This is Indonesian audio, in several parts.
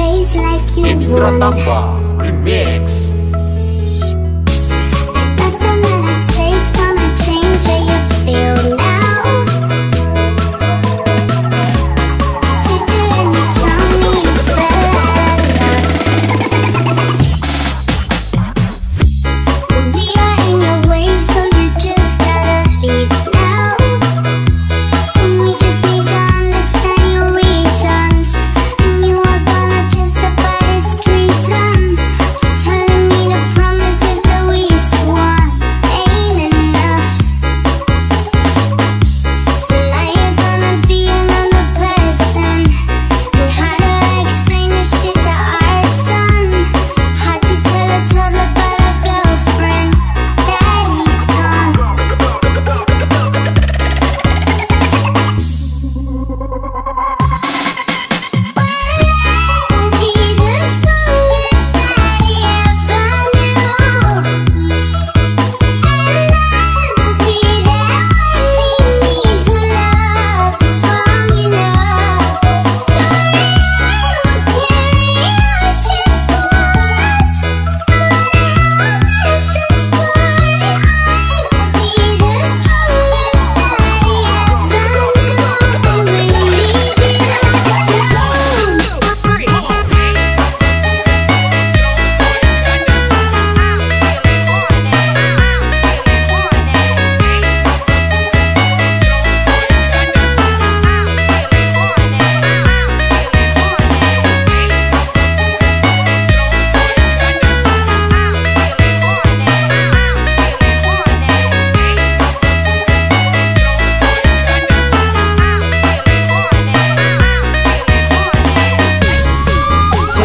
face like you want. Remix.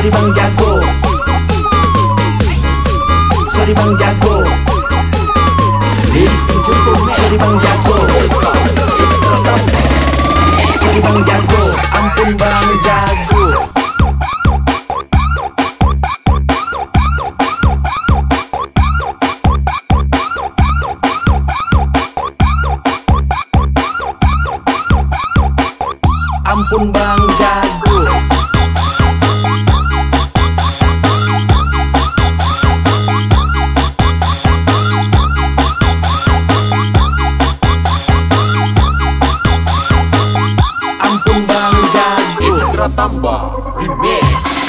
Sorry bang jago. Sorry bang jago. Sorry bang jago. Sorry bang jago. Ampun bang jago. Ampun bang Ratamba Remix.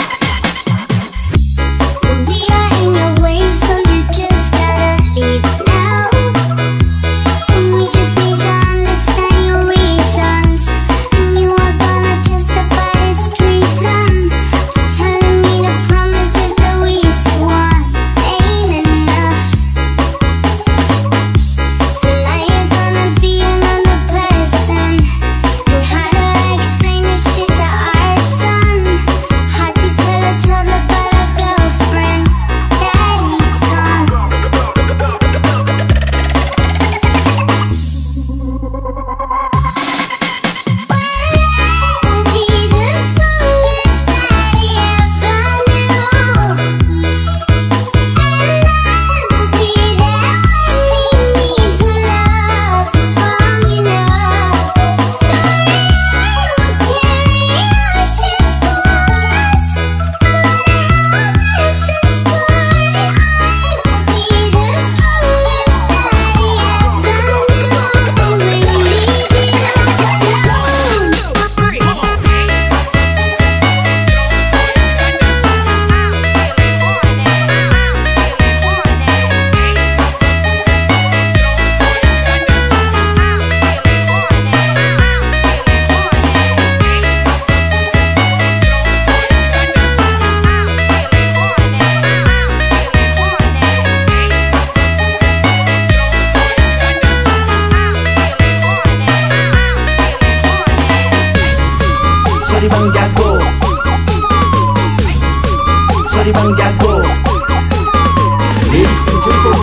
bang jago.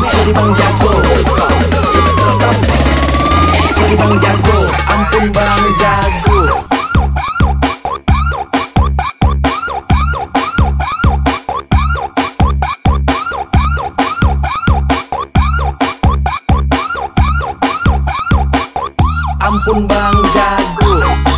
Sorry bang jago. Sorry bang jago. Ampun bang jago. Ampun bang jago.